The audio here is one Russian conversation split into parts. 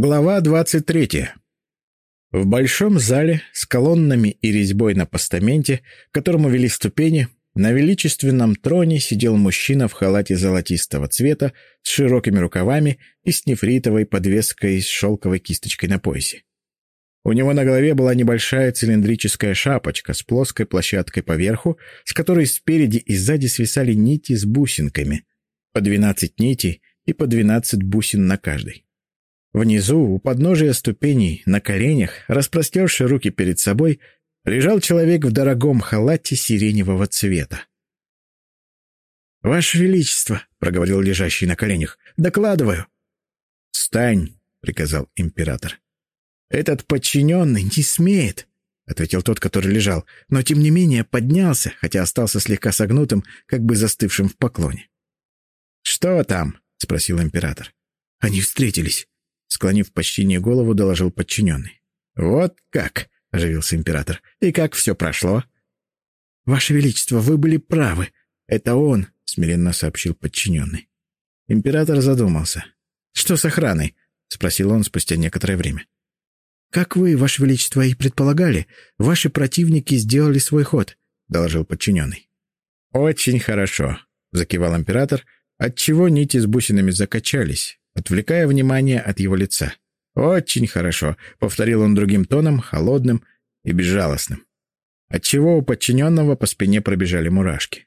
Глава 23. В большом зале с колоннами и резьбой на постаменте, к которому вели ступени, на величественном троне сидел мужчина в халате золотистого цвета с широкими рукавами и с нефритовой подвеской с шелковой кисточкой на поясе. У него на голове была небольшая цилиндрическая шапочка с плоской площадкой поверху, с которой спереди и сзади свисали нити с бусинками, по 12 нитей и по 12 бусин на каждой. Внизу, у подножия ступеней, на коленях, распростерши руки перед собой, лежал человек в дорогом халате сиреневого цвета. «Ваше Величество», — проговорил лежащий на коленях, — «докладываю». «Встань», — приказал император. «Этот подчиненный не смеет», — ответил тот, который лежал, но тем не менее поднялся, хотя остался слегка согнутым, как бы застывшим в поклоне. «Что там?» — спросил император. «Они встретились», Склонив почти не голову, доложил подчиненный. «Вот как!» — оживился император. «И как все прошло?» «Ваше Величество, вы были правы. Это он», — смиренно сообщил подчиненный. Император задумался. «Что с охраной?» — спросил он спустя некоторое время. «Как вы, Ваше Величество, и предполагали, ваши противники сделали свой ход», — доложил подчиненный. «Очень хорошо», — закивал император, отчего нити с бусинами закачались, отвлекая внимание от его лица. «Очень хорошо», — повторил он другим тоном, холодным и безжалостным, отчего у подчиненного по спине пробежали мурашки.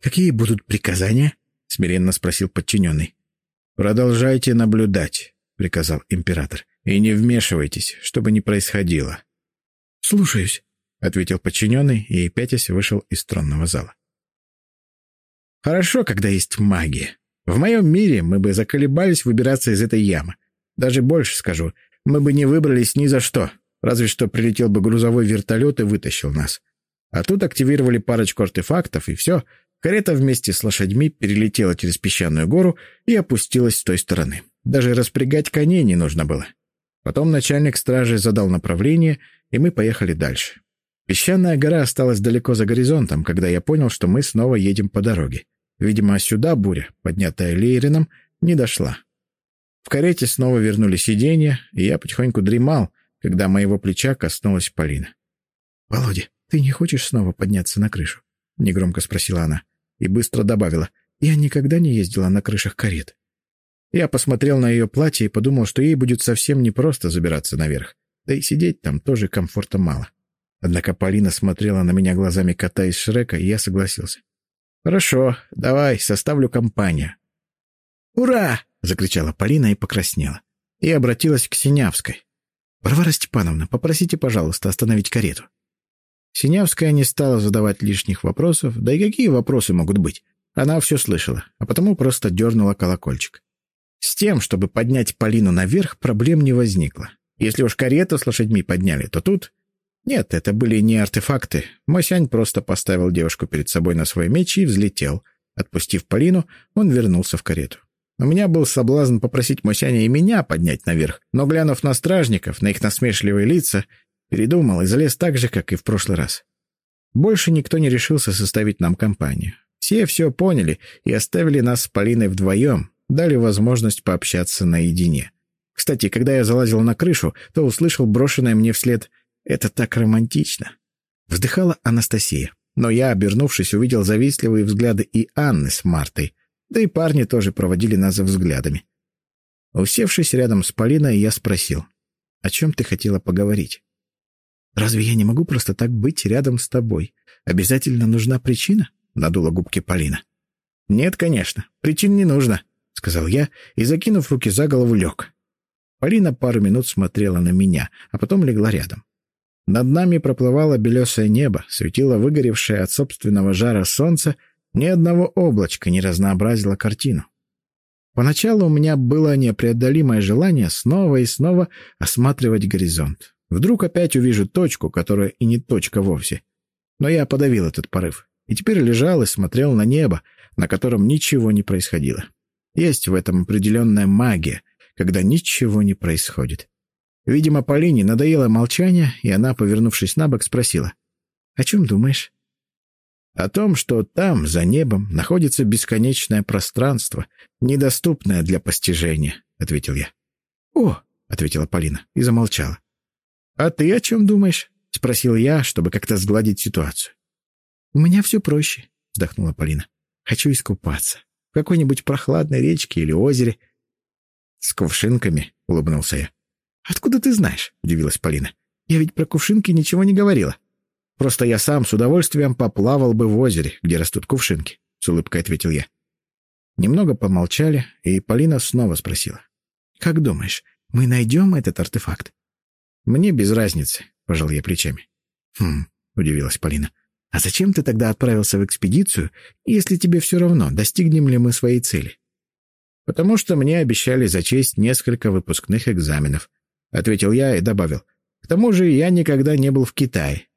«Какие будут приказания?» — смиренно спросил подчиненный. «Продолжайте наблюдать», — приказал император, — «и не вмешивайтесь, чтобы не происходило». «Слушаюсь», — ответил подчиненный и, пятясь, вышел из тронного зала. «Хорошо, когда есть магия», в моем мире мы бы заколебались выбираться из этой ямы. Даже больше скажу, мы бы не выбрались ни за что. Разве что прилетел бы грузовой вертолет и вытащил нас. А тут активировали парочку артефактов, и все. Карета вместе с лошадьми перелетела через песчаную гору и опустилась с той стороны. Даже распрягать коней не нужно было. Потом начальник стражи задал направление, и мы поехали дальше. Песчаная гора осталась далеко за горизонтом, когда я понял, что мы снова едем по дороге. Видимо, сюда буря, поднятая Лейрином, не дошла. В карете снова вернули сиденья, и я потихоньку дремал, когда моего плеча коснулась Полина. — Володя, ты не хочешь снова подняться на крышу? — негромко спросила она. И быстро добавила. — Я никогда не ездила на крышах карет. Я посмотрел на ее платье и подумал, что ей будет совсем непросто забираться наверх. Да и сидеть там тоже комфорта мало. Однако Полина смотрела на меня глазами кота из Шрека, и я согласился. «Хорошо, давай, составлю компанию». «Ура!» — закричала Полина и покраснела. И обратилась к Синявской. «Варвара Степановна, попросите, пожалуйста, остановить карету». Синявская не стала задавать лишних вопросов, да и какие вопросы могут быть? Она все слышала, а потому просто дернула колокольчик. С тем, чтобы поднять Полину наверх, проблем не возникло. Если уж карету с лошадьми подняли, то тут нет, это были не артефакты. Мосянь просто поставил девушку перед собой на свой меч и взлетел. Отпустив Полину, он вернулся в карету. У меня был соблазн попросить Мосяня и меня поднять наверх, но, глянув на стражников, на их насмешливые лица, передумал и залез так же, как и в прошлый раз. Больше никто не решился составить нам компанию. Все все поняли и оставили нас с Полиной вдвоем, дали возможность пообщаться наедине. Кстати, когда я залазил на крышу, то услышал брошенное мне вслед это так романтично. Вздыхала Анастасия. Но я, обернувшись, увидел завистливые взгляды и Анны с Мартой. Да и парни тоже проводили нас взглядами. Усевшись рядом с Полиной, я спросил. «О чем ты хотела поговорить?» «Разве я не могу просто так быть рядом с тобой? Обязательно нужна причина?» — надула губки Полина. «Нет, конечно, причин не нужно», — сказал я и, закинув руки за голову, лег. Полина пару минут смотрела на меня, а потом легла рядом. Над нами проплывало белесое небо, светило выгоревшее от собственного жара солнце, ни одного облачка не разнообразило картину. Поначалу у меня было непреодолимое желание снова и снова осматривать горизонт. Вдруг опять увижу точку, которая и не точка вовсе. Но я подавил этот порыв. И теперь лежал и смотрел на небо, на котором ничего не происходило. Есть в этом определенная магия, когда ничего не происходит. Видимо, Полине надоело молчание, и она, повернувшись на бок, спросила. «О чем думаешь?» «О том, что там, за небом, находится бесконечное пространство, недоступное для постижения», — ответил я. «О!» — ответила Полина и замолчала. «А ты о чем думаешь?» — спросил я, чтобы как-то сгладить ситуацию. «У меня все проще», — вздохнула Полина. «Хочу искупаться. В какой-нибудь прохладной речке или озере». «С кувшинками», — улыбнулся я. «Откуда ты знаешь?» — удивилась Полина. «Я ведь про кувшинки ничего не говорила. Просто я сам с удовольствием поплавал бы в озере, где растут кувшинки», — с улыбкой ответил я. Немного помолчали, и Полина снова спросила. «Как думаешь, мы найдем этот артефакт?» «Мне без разницы», — пожал я плечами. «Хм», — удивилась Полина. «А зачем ты тогда отправился в экспедицию, если тебе все равно, достигнем ли мы своей цели?» «Потому что мне обещали зачесть несколько выпускных экзаменов», — ответил я и добавил. «К тому же я никогда не был в Китае».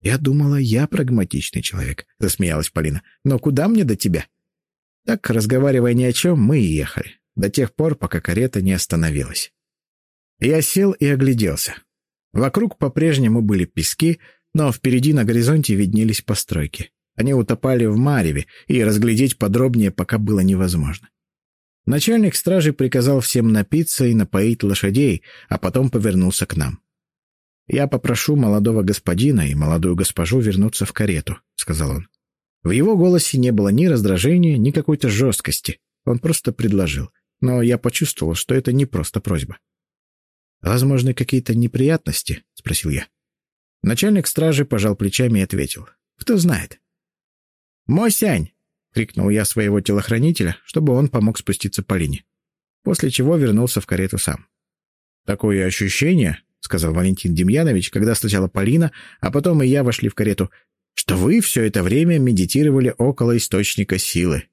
«Я думала, я прагматичный человек», — засмеялась Полина. «Но куда мне до тебя?» Так, разговаривая ни о чем, мы и ехали, до тех пор, пока карета не остановилась. Я сел и огляделся. Вокруг по-прежнему были пески, но впереди на горизонте виднелись постройки. Они утопали в мареве, и разглядеть подробнее пока было невозможно. Начальник стражи приказал всем напиться и напоить лошадей, а потом повернулся к нам. «Я попрошу молодого господина и молодую госпожу вернуться в карету», — сказал он. В его голосе не было ни раздражения, ни какой-то жесткости. Он просто предложил. Но я почувствовал, что это не просто просьба. «Возможны какие-то неприятности?» — спросил я. Начальник стражи пожал плечами и ответил. «Кто знает?» «Мосянь!» — крикнул я своего телохранителя, чтобы он помог спуститься по линии. После чего вернулся в карету сам. «Такое ощущение», — сказал Валентин Демьянович, когда сначала Полина, а потом и я вошли в карету, что вы все это время медитировали около источника силы.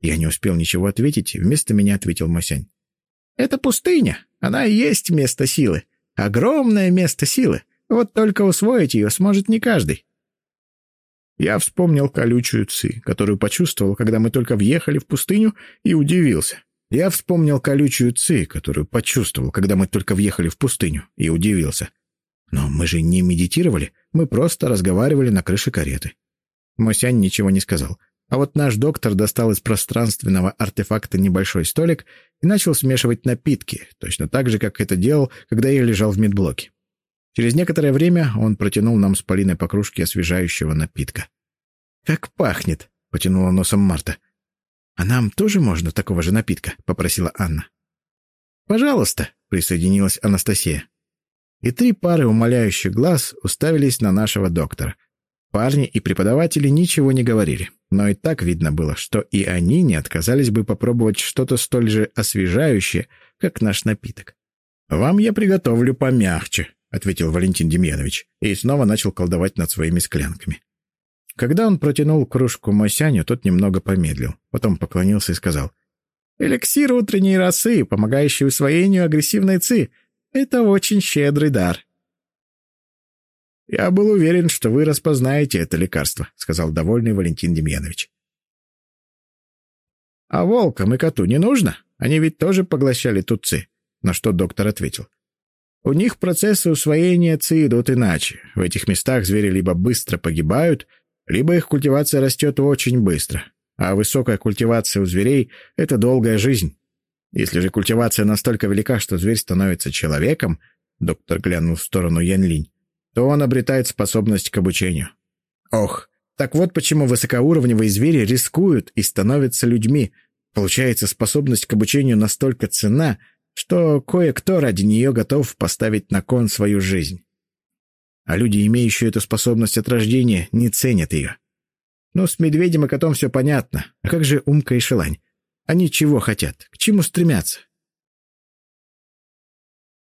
Я не успел ничего ответить, вместо меня ответил Масянь. Это пустыня, она и есть место силы. Огромное место силы. Вот только усвоить ее сможет не каждый. Я вспомнил колючую ци, которую почувствовал, когда мы только въехали в пустыню, и удивился. Я вспомнил колючую ци, которую почувствовал, когда мы только въехали в пустыню, и удивился. Но мы же не медитировали, мы просто разговаривали на крыше кареты. Мосянь ничего не сказал. А вот наш доктор достал из пространственного артефакта небольшой столик и начал смешивать напитки, точно так же, как это делал, когда я лежал в медблоке. Через некоторое время он протянул нам с Полиной по кружке освежающего напитка. «Как пахнет!» — потянула носом Марта. «А нам тоже можно такого же напитка?» — попросила Анна. «Пожалуйста», — присоединилась Анастасия и три пары умоляющих глаз уставились на нашего доктора. Парни и преподаватели ничего не говорили, но и так видно было, что и они не отказались бы попробовать что-то столь же освежающее, как наш напиток. «Вам я приготовлю помягче», — ответил Валентин Демьянович, и снова начал колдовать над своими склянками. Когда он протянул кружку Мосяню, тот немного помедлил, потом поклонился и сказал, «Эликсир утренней росы, помогающий усвоению агрессивной ци, это очень щедрый дар. «Я был уверен, что вы распознаете это лекарство», — сказал довольный Валентин Демьянович. «А волкам и коту не нужно? Они ведь тоже поглощали тутцы», — на что доктор ответил. «У них процессы усвоения ци идут иначе. В этих местах звери либо быстро погибают, либо их культивация растет очень быстро. А высокая культивация у зверей — это долгая жизнь. Если же культивация настолько велика, что зверь становится человеком, доктор глянул в сторону Янлинь, то он обретает способность к обучению. Ох, так вот почему высокоуровневые звери рискуют и становятся людьми. Получается, способность к обучению настолько ценна, что кое-кто ради нее готов поставить на кон свою жизнь. А люди, имеющие эту способность от рождения, не ценят ее. Ну, с медведем и котом все понятно. А как же Умка и Шелань? Они чего хотят? К чему стремятся?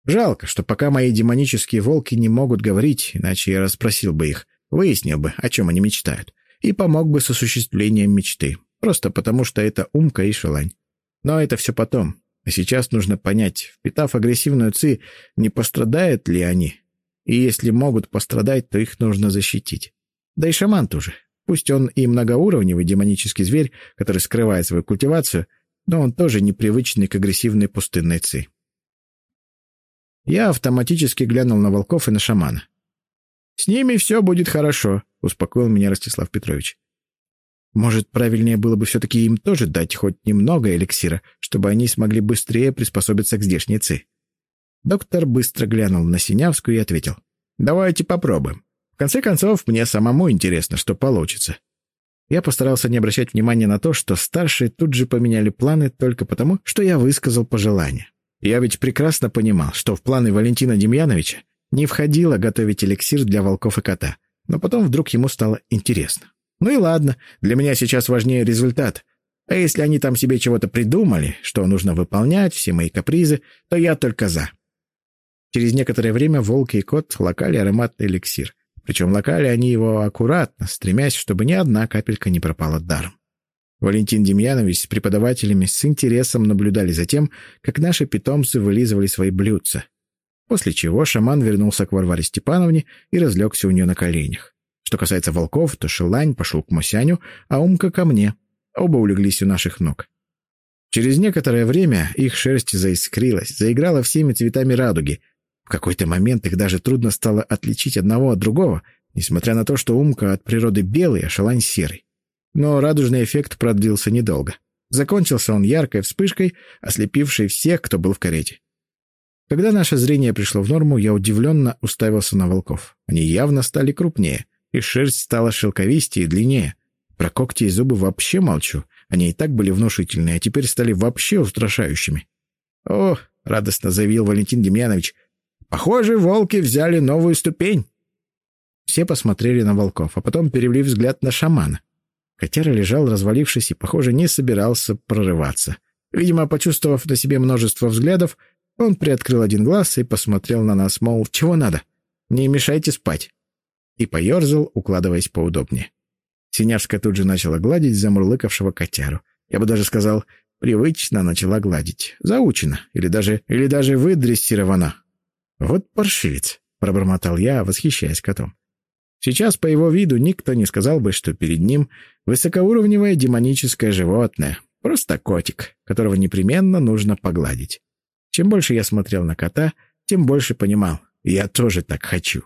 Жалко, что пока мои демонические волки не могут говорить, иначе я расспросил бы их, выяснил бы, о чем они мечтают, и помог бы с осуществлением мечты, просто потому что это умка и шелань. Но это все потом, а сейчас нужно понять, впитав агрессивную ци, не пострадают ли они, и если могут пострадать, то их нужно защитить. Да и шаман тоже. Пусть он и многоуровневый демонический зверь, который скрывает свою культивацию, но он тоже непривычный к агрессивной пустынной ци. Я автоматически глянул на волков и на шамана. «С ними все будет хорошо», — успокоил меня Ростислав Петрович. Может, правильнее было бы все-таки им тоже дать хоть немного эликсира, чтобы они смогли быстрее приспособиться к здешней ци. Доктор быстро глянул на Синявскую и ответил. «Давайте попробуем. В конце концов, мне самому интересно, что получится». Я постарался не обращать внимания на то, что старшие тут же поменяли планы только потому, что я высказал пожелание. Я ведь прекрасно понимал, что в планы Валентина Демьяновича не входило готовить эликсир для волков и кота, но потом вдруг ему стало интересно. Ну и ладно, для меня сейчас важнее результат. А если они там себе чего-то придумали, что нужно выполнять, все мои капризы, то я только за. Через некоторое время волк и кот локали ароматный эликсир. Причем локали они его аккуратно, стремясь, чтобы ни одна капелька не пропала даром. Валентин Демьянович с преподавателями с интересом наблюдали за тем, как наши питомцы вылизывали свои блюдца. После чего шаман вернулся к Варваре Степановне и разлегся у нее на коленях. Что касается волков, то Шелань пошел к Мосяню, а Умка ко мне. Оба улеглись у наших ног. Через некоторое время их шерсть заискрилась, заиграла всеми цветами радуги, в какой-то момент их даже трудно стало отличить одного от другого, несмотря на то, что Умка от природы белый, а Шалань серый. Но радужный эффект продлился недолго. Закончился он яркой вспышкой, ослепившей всех, кто был в карете. Когда наше зрение пришло в норму, я удивленно уставился на волков. Они явно стали крупнее, и шерсть стала шелковистее и длиннее. Про когти и зубы вообще молчу. Они и так были внушительные, а теперь стали вообще устрашающими. «О!» — радостно заявил Валентин Демьянович — Похоже, волки взяли новую ступень. Все посмотрели на волков, а потом перевели взгляд на шамана. Котяра лежал, развалившись, и, похоже, не собирался прорываться. Видимо, почувствовав на себе множество взглядов, он приоткрыл один глаз и посмотрел на нас, мол, чего надо? Не мешайте спать. И поерзал, укладываясь поудобнее. Синявская тут же начала гладить замурлыкавшего котяру. Я бы даже сказал, привычно начала гладить. Заучена. Или даже, или даже выдрессирована. «Вот паршивец», — пробормотал я, восхищаясь котом. Сейчас по его виду никто не сказал бы, что перед ним высокоуровневое демоническое животное, просто котик, которого непременно нужно погладить. Чем больше я смотрел на кота, тем больше понимал, я тоже так хочу.